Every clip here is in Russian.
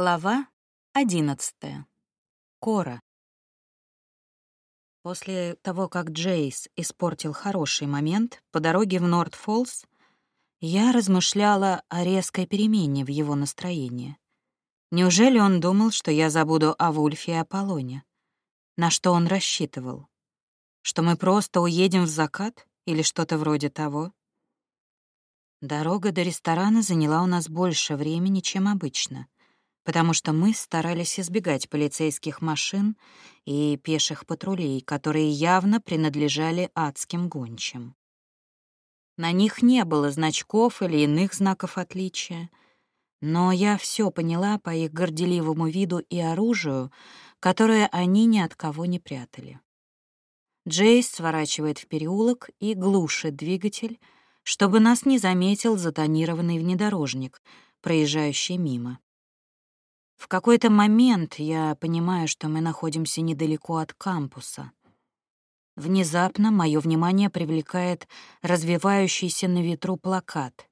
Глава одиннадцатая. Кора. После того, как Джейс испортил хороший момент по дороге в Норт-Фоллс, я размышляла о резкой перемене в его настроении. Неужели он думал, что я забуду о Вульфе и Аполлоне? На что он рассчитывал? Что мы просто уедем в закат или что-то вроде того? Дорога до ресторана заняла у нас больше времени, чем обычно — потому что мы старались избегать полицейских машин и пеших патрулей, которые явно принадлежали адским гончим. На них не было значков или иных знаков отличия, но я все поняла по их горделивому виду и оружию, которое они ни от кого не прятали. Джейс сворачивает в переулок и глушит двигатель, чтобы нас не заметил затонированный внедорожник, проезжающий мимо. В какой-то момент я понимаю, что мы находимся недалеко от кампуса. Внезапно мое внимание привлекает развивающийся на ветру плакат,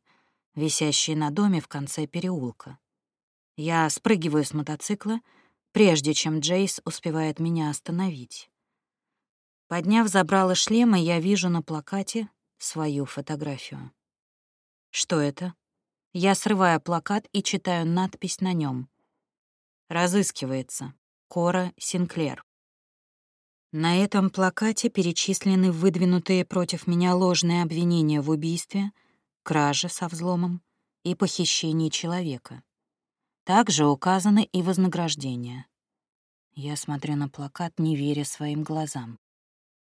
висящий на доме в конце переулка. Я спрыгиваю с мотоцикла, прежде чем Джейс успевает меня остановить. Подняв забрало шлема, я вижу на плакате свою фотографию. Что это? Я срываю плакат и читаю надпись на нем. Разыскивается. Кора Синклер. На этом плакате перечислены выдвинутые против меня ложные обвинения в убийстве, краже со взломом и похищении человека. Также указаны и вознаграждения. Я смотрю на плакат, не веря своим глазам.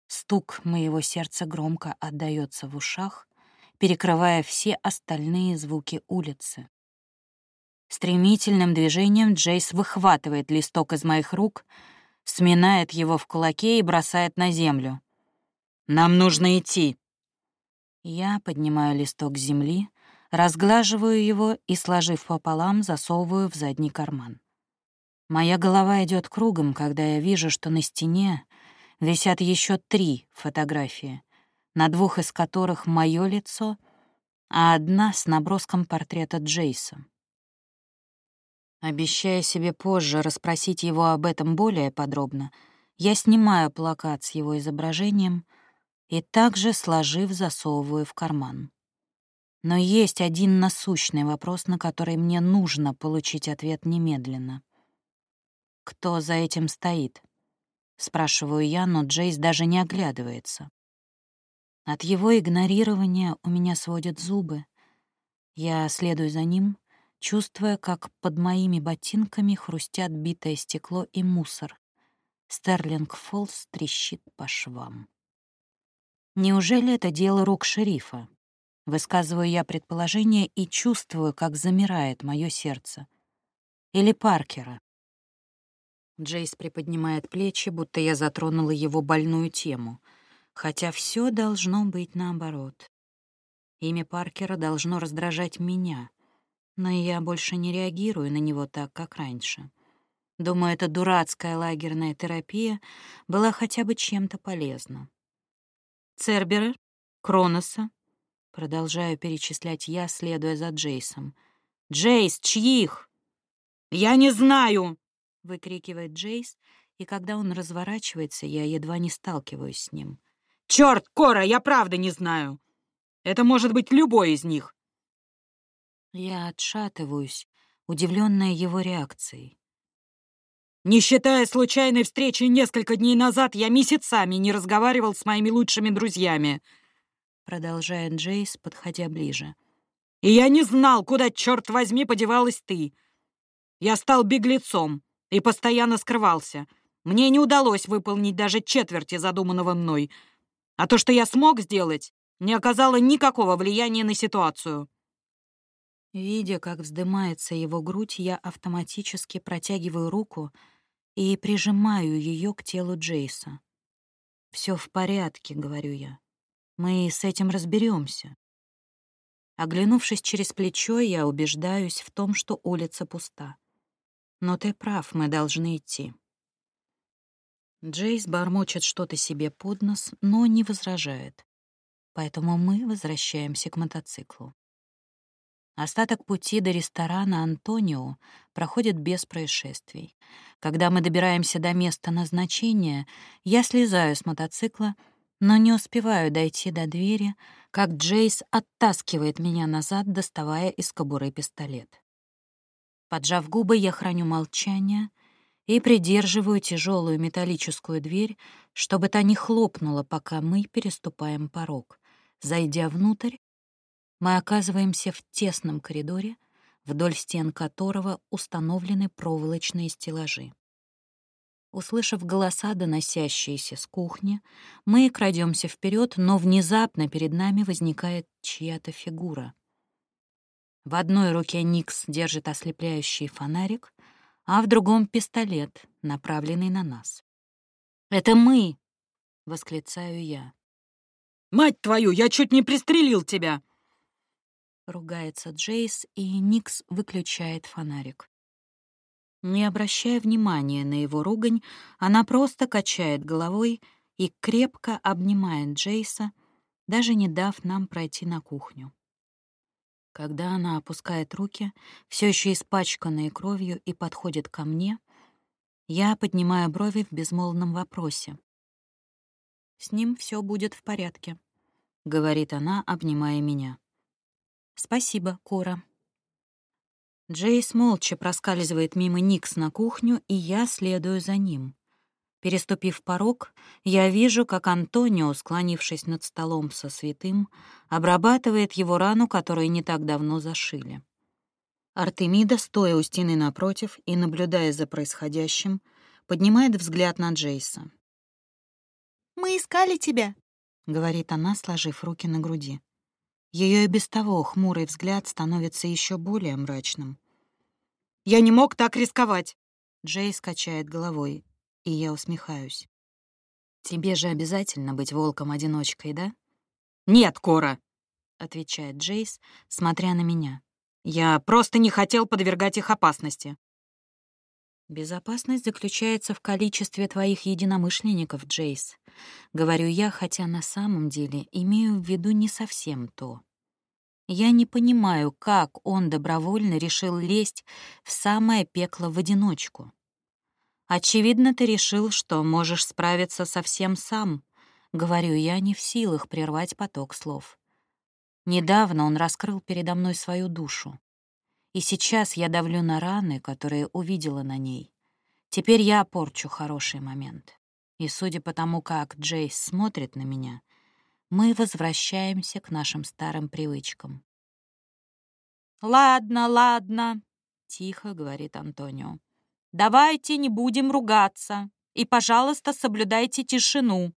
Стук моего сердца громко отдаётся в ушах, перекрывая все остальные звуки улицы. Стремительным движением Джейс выхватывает листок из моих рук, сминает его в кулаке и бросает на землю. «Нам нужно идти!» Я поднимаю листок с земли, разглаживаю его и, сложив пополам, засовываю в задний карман. Моя голова идет кругом, когда я вижу, что на стене висят еще три фотографии, на двух из которых мое лицо, а одна с наброском портрета Джейса. Обещая себе позже расспросить его об этом более подробно, я снимаю плакат с его изображением и также, сложив, засовываю в карман. Но есть один насущный вопрос, на который мне нужно получить ответ немедленно. «Кто за этим стоит?» — спрашиваю я, но Джейс даже не оглядывается. От его игнорирования у меня сводят зубы. Я следую за ним, чувствуя, как под моими ботинками хрустят битое стекло и мусор. Стерлинг Фоллс трещит по швам. Неужели это дело рук шерифа? Высказываю я предположение и чувствую, как замирает мое сердце. Или Паркера. Джейс приподнимает плечи, будто я затронула его больную тему, хотя все должно быть наоборот. Имя Паркера должно раздражать меня — но я больше не реагирую на него так, как раньше. Думаю, эта дурацкая лагерная терапия была хотя бы чем-то полезна. Цербера, Кроноса, продолжаю перечислять я, следуя за Джейсом. «Джейс, чьих?» «Я не знаю!» — выкрикивает Джейс, и когда он разворачивается, я едва не сталкиваюсь с ним. «Чёрт, Кора, я правда не знаю! Это может быть любой из них!» Я отшатываюсь, удивленная его реакцией. «Не считая случайной встречи несколько дней назад, я месяцами не разговаривал с моими лучшими друзьями», продолжает Джейс, подходя ближе. «И я не знал, куда, черт возьми, подевалась ты. Я стал беглецом и постоянно скрывался. Мне не удалось выполнить даже четверти задуманного мной. А то, что я смог сделать, не оказало никакого влияния на ситуацию». Видя, как вздымается его грудь, я автоматически протягиваю руку и прижимаю ее к телу Джейса. Все в порядке», — говорю я. «Мы с этим разберемся. Оглянувшись через плечо, я убеждаюсь в том, что улица пуста. Но ты прав, мы должны идти. Джейс бормочет что-то себе под нос, но не возражает. Поэтому мы возвращаемся к мотоциклу. Остаток пути до ресторана «Антонио» проходит без происшествий. Когда мы добираемся до места назначения, я слезаю с мотоцикла, но не успеваю дойти до двери, как Джейс оттаскивает меня назад, доставая из кобуры пистолет. Поджав губы, я храню молчание и придерживаю тяжелую металлическую дверь, чтобы та не хлопнула, пока мы переступаем порог. Зайдя внутрь, мы оказываемся в тесном коридоре, вдоль стен которого установлены проволочные стеллажи. Услышав голоса, доносящиеся с кухни, мы крадемся вперед, но внезапно перед нами возникает чья-то фигура. В одной руке Никс держит ослепляющий фонарик, а в другом — пистолет, направленный на нас. «Это мы!» — восклицаю я. «Мать твою, я чуть не пристрелил тебя!» Ругается Джейс, и Никс выключает фонарик. Не обращая внимания на его ругань, она просто качает головой и крепко обнимает Джейса, даже не дав нам пройти на кухню. Когда она опускает руки, все еще испачканные кровью, и подходит ко мне, я поднимаю брови в безмолвном вопросе. «С ним все будет в порядке», — говорит она, обнимая меня. «Спасибо, Кора». Джейс молча проскальзывает мимо Никс на кухню, и я следую за ним. Переступив порог, я вижу, как Антонио, склонившись над столом со святым, обрабатывает его рану, которую не так давно зашили. Артемида, стоя у стены напротив и наблюдая за происходящим, поднимает взгляд на Джейса. «Мы искали тебя», — говорит она, сложив руки на груди. Ее и без того хмурый взгляд становится еще более мрачным. «Я не мог так рисковать!» Джей скачает головой, и я усмехаюсь. «Тебе же обязательно быть волком-одиночкой, да?» «Нет, Кора!» — отвечает Джейс, смотря на меня. «Я просто не хотел подвергать их опасности». «Безопасность заключается в количестве твоих единомышленников, Джейс», — говорю я, хотя на самом деле имею в виду не совсем то. Я не понимаю, как он добровольно решил лезть в самое пекло в одиночку. Очевидно, ты решил, что можешь справиться совсем сам, — говорю я, не в силах прервать поток слов. Недавно он раскрыл передо мной свою душу. И сейчас я давлю на раны, которые увидела на ней. Теперь я порчу хороший момент. И судя по тому, как Джейс смотрит на меня, мы возвращаемся к нашим старым привычкам. «Ладно, ладно», — тихо говорит Антонио. «Давайте не будем ругаться. И, пожалуйста, соблюдайте тишину».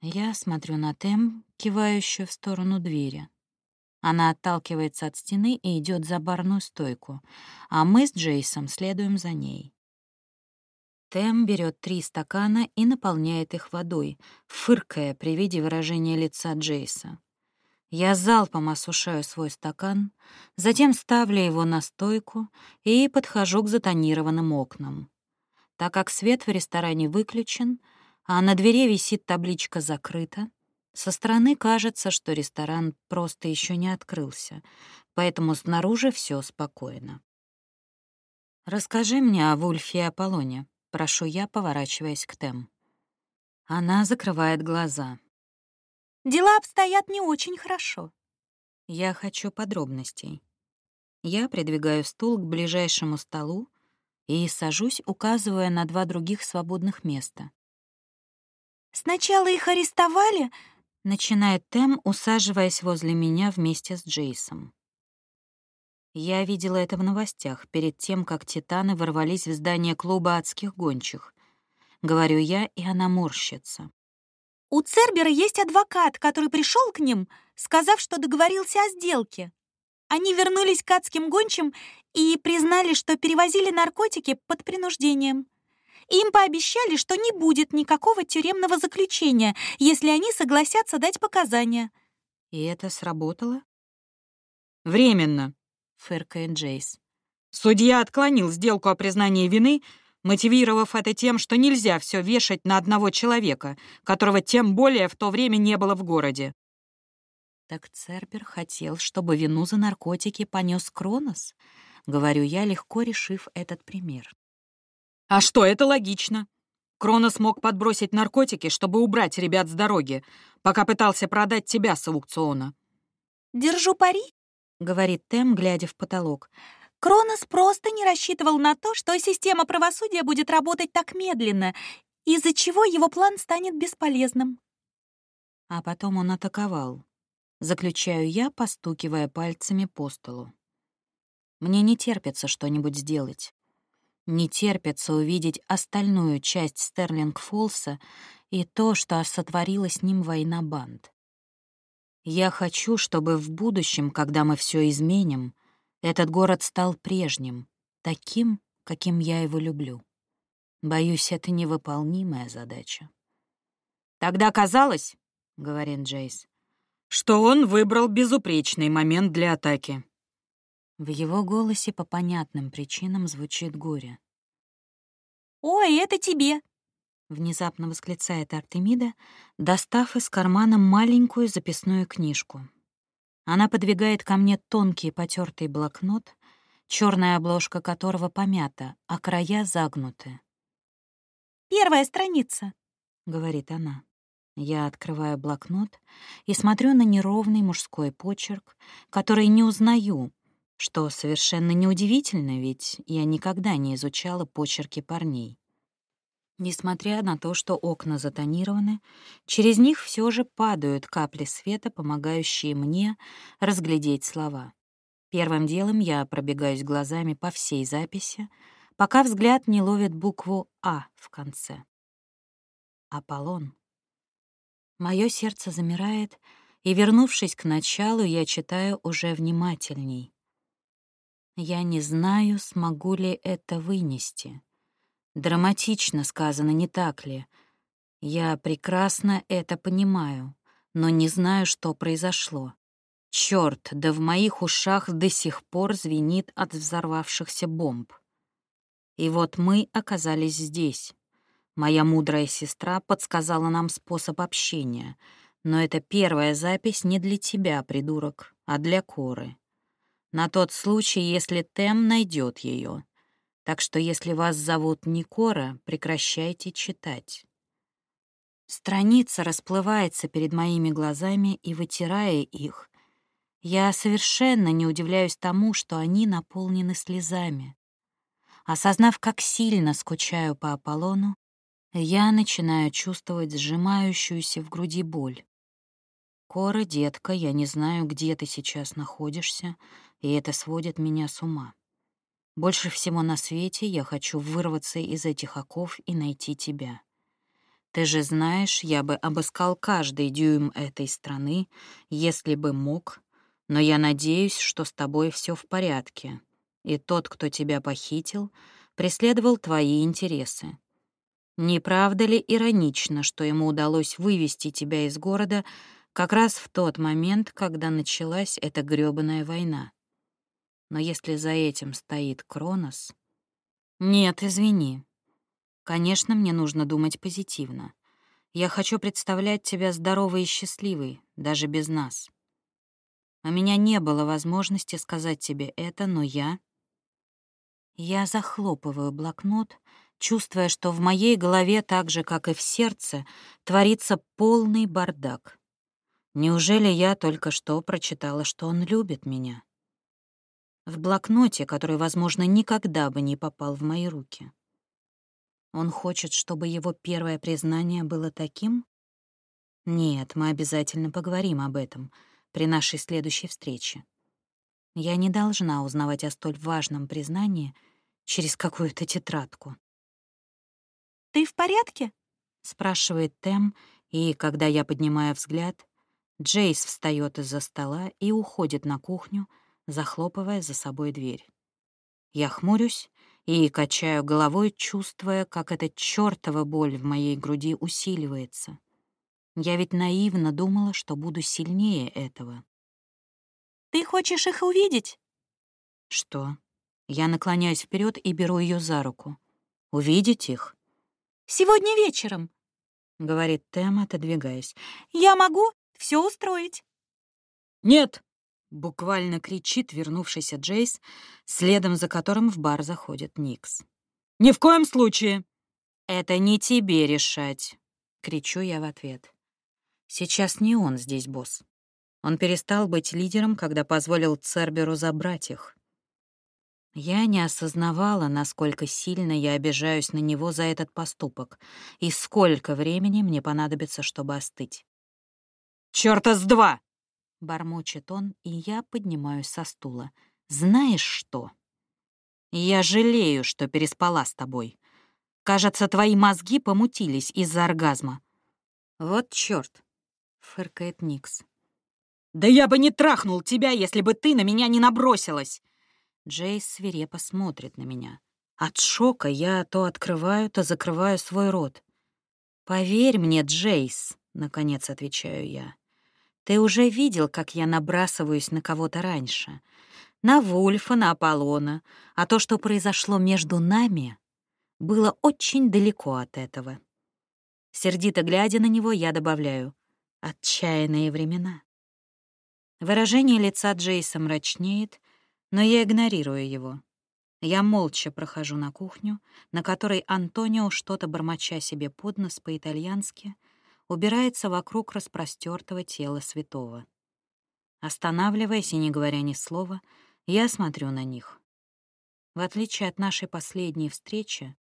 Я смотрю на Тем, кивающую в сторону двери. Она отталкивается от стены и идет за барную стойку, а мы с Джейсом следуем за ней. Тем берет три стакана и наполняет их водой, фыркая при виде выражения лица Джейса. Я залпом осушаю свой стакан, затем ставлю его на стойку и подхожу к затонированным окнам. Так как свет в ресторане выключен, а на двери висит табличка «Закрыто», со стороны кажется, что ресторан просто еще не открылся, поэтому снаружи все спокойно. «Расскажи мне о Вульфе и Аполлоне», — прошу я, поворачиваясь к Тем. Она закрывает глаза. «Дела обстоят не очень хорошо». Я хочу подробностей. Я придвигаю стул к ближайшему столу и сажусь, указывая на два других свободных места. «Сначала их арестовали, Начинает Тем, усаживаясь возле меня вместе с Джейсом. Я видела это в новостях, перед тем, как титаны ворвались в здание клуба адских гончих. Говорю я, и она морщится. У Цербера есть адвокат, который пришел к ним, сказав, что договорился о сделке. Они вернулись к адским гончим и признали, что перевозили наркотики под принуждением. Им пообещали, что не будет никакого тюремного заключения, если они согласятся дать показания. И это сработало? Временно, фыркает Джейс. Судья отклонил сделку о признании вины, мотивировав это тем, что нельзя все вешать на одного человека, которого тем более в то время не было в городе. Так Цербер хотел, чтобы вину за наркотики понес Кронос? Говорю я, легко решив этот пример. А что, это логично. Кронос мог подбросить наркотики, чтобы убрать ребят с дороги, пока пытался продать тебя с аукциона. «Держу пари», — говорит Тем, глядя в потолок. «Кронос просто не рассчитывал на то, что система правосудия будет работать так медленно, из-за чего его план станет бесполезным». А потом он атаковал. Заключаю я, постукивая пальцами по столу. Мне не терпится что-нибудь сделать. Не терпится увидеть остальную часть Стерлинг-Фолса и то, что сотворила с ним война банд. Я хочу, чтобы в будущем, когда мы все изменим, этот город стал прежним, таким, каким я его люблю. Боюсь, это невыполнимая задача. «Тогда казалось, — говорит Джейс, — что он выбрал безупречный момент для атаки. В его голосе по понятным причинам звучит горе. «Ой, это тебе!» — внезапно восклицает Артемида, достав из кармана маленькую записную книжку. Она подвигает ко мне тонкий потертый блокнот, черная обложка которого помята, а края загнуты. «Первая страница», — говорит она. Я открываю блокнот и смотрю на неровный мужской почерк, который не узнаю, что совершенно неудивительно, ведь я никогда не изучала почерки парней. Несмотря на то, что окна затонированы, через них все же падают капли света, помогающие мне разглядеть слова. Первым делом я пробегаюсь глазами по всей записи, пока взгляд не ловит букву «А» в конце. Аполлон. Мое сердце замирает, и, вернувшись к началу, я читаю уже внимательней. Я не знаю, смогу ли это вынести. Драматично сказано, не так ли? Я прекрасно это понимаю, но не знаю, что произошло. Чёрт, да в моих ушах до сих пор звенит от взорвавшихся бомб. И вот мы оказались здесь. Моя мудрая сестра подсказала нам способ общения, но это первая запись не для тебя, придурок, а для Коры на тот случай, если Тем найдет ее. Так что если вас зовут Никора, прекращайте читать. Страница расплывается перед моими глазами, и, вытирая их, я совершенно не удивляюсь тому, что они наполнены слезами. Осознав, как сильно скучаю по Аполлону, я начинаю чувствовать сжимающуюся в груди боль. «Кора, детка, я не знаю, где ты сейчас находишься, и это сводит меня с ума. Больше всего на свете я хочу вырваться из этих оков и найти тебя. Ты же знаешь, я бы обыскал каждый дюйм этой страны, если бы мог, но я надеюсь, что с тобой все в порядке, и тот, кто тебя похитил, преследовал твои интересы. Не правда ли иронично, что ему удалось вывести тебя из города как раз в тот момент, когда началась эта грёбаная война? Но если за этим стоит Кронос... Нет, извини. Конечно, мне нужно думать позитивно. Я хочу представлять тебя здоровой и счастливой, даже без нас. У меня не было возможности сказать тебе это, но я... Я захлопываю блокнот, чувствуя, что в моей голове, так же, как и в сердце, творится полный бардак. Неужели я только что прочитала, что он любит меня? В блокноте, который, возможно, никогда бы не попал в мои руки. Он хочет, чтобы его первое признание было таким? Нет, мы обязательно поговорим об этом при нашей следующей встрече. Я не должна узнавать о столь важном признании через какую-то тетрадку. «Ты в порядке?» — спрашивает Тем, и, когда я поднимаю взгляд, Джейс встает из-за стола и уходит на кухню, захлопывая за собой дверь. Я хмурюсь и качаю головой, чувствуя, как эта чёртова боль в моей груди усиливается. Я ведь наивно думала, что буду сильнее этого. «Ты хочешь их увидеть?» «Что?» Я наклоняюсь вперед и беру ее за руку. «Увидеть их?» «Сегодня вечером», — говорит Тем, отодвигаясь. «Я могу все устроить». «Нет!» — буквально кричит вернувшийся Джейс, следом за которым в бар заходит Никс. «Ни в коем случае!» «Это не тебе решать!» — кричу я в ответ. Сейчас не он здесь босс. Он перестал быть лидером, когда позволил Церберу забрать их. Я не осознавала, насколько сильно я обижаюсь на него за этот поступок и сколько времени мне понадобится, чтобы остыть. «Чёрта с два!» — бормочет он, и я поднимаюсь со стула. «Знаешь что? Я жалею, что переспала с тобой. Кажется, твои мозги помутились из-за оргазма». «Вот чёрт!» — фыркает Никс. «Да я бы не трахнул тебя, если бы ты на меня не набросилась!» Джейс свирепо смотрит на меня. От шока я то открываю, то закрываю свой рот. «Поверь мне, Джейс», — наконец отвечаю я. «Ты уже видел, как я набрасываюсь на кого-то раньше. На Вульфа, на Аполлона. А то, что произошло между нами, было очень далеко от этого». Сердито глядя на него, я добавляю «отчаянные времена». Выражение лица Джейса мрачнеет, но я игнорирую его. Я молча прохожу на кухню, на которой Антонио, что-то бормоча себе под нос по-итальянски, убирается вокруг распростертого тела святого. Останавливаясь и не говоря ни слова, я смотрю на них. В отличие от нашей последней встречи,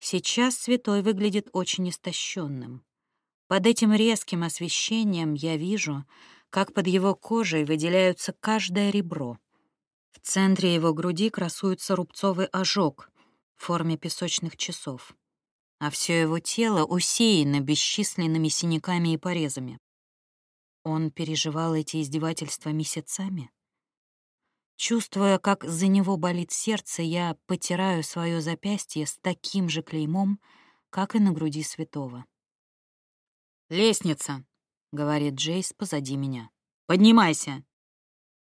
сейчас святой выглядит очень истощенным. Под этим резким освещением я вижу, как под его кожей выделяются каждое ребро — в центре его груди красуется рубцовый ожог в форме песочных часов, а все его тело усеяно бесчисленными синяками и порезами. Он переживал эти издевательства месяцами. Чувствуя, как за него болит сердце, я потираю свое запястье с таким же клеймом, как и на груди святого. «Лестница», — говорит Джейс позади меня. «Поднимайся!»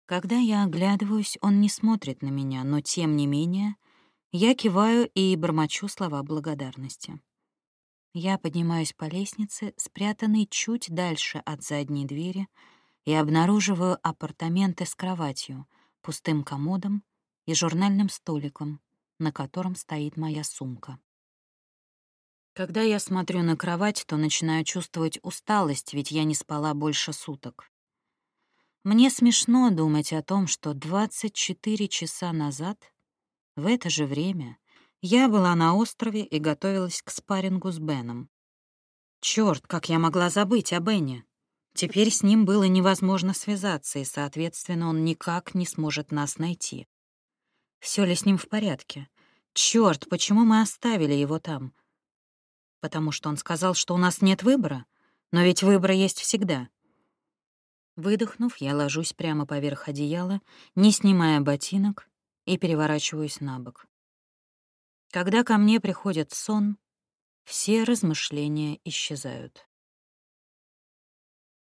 Когда я оглядываюсь, он не смотрит на меня, но тем не менее я киваю и бормочу слова благодарности. Я поднимаюсь по лестнице, спрятанной чуть дальше от задней двери, и обнаруживаю апартаменты с кроватью, пустым комодом и журнальным столиком, на котором стоит моя сумка. Когда я смотрю на кровать, то начинаю чувствовать усталость, ведь я не спала больше суток. Мне смешно думать о том, что 24 часа назад, в это же время, я была на острове и готовилась к спаррингу с Беном. Чёрт, как я могла забыть о Бене! Теперь с ним было невозможно связаться, и, соответственно, он никак не сможет нас найти. Все ли с ним в порядке? Чёрт, почему мы оставили его там? Потому что он сказал, что у нас нет выбора? Но ведь выбор есть всегда. Выдохнув, я ложусь прямо поверх одеяла, не снимая ботинок, и переворачиваюсь на бок. Когда ко мне приходит сон, все размышления исчезают.